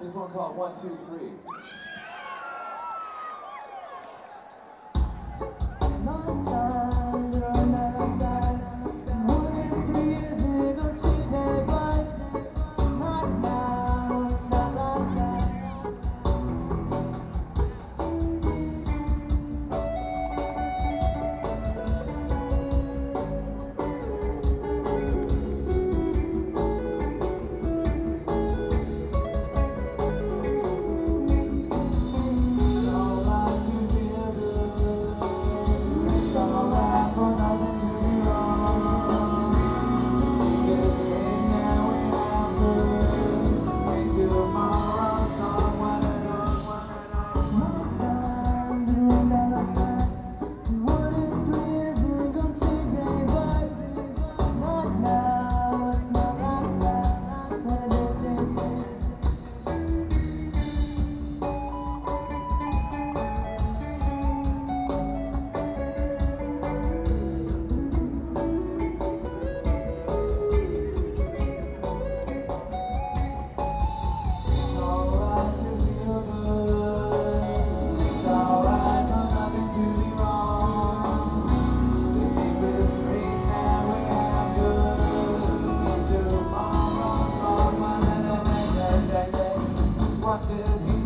Here's one called One, Two, Three. what did he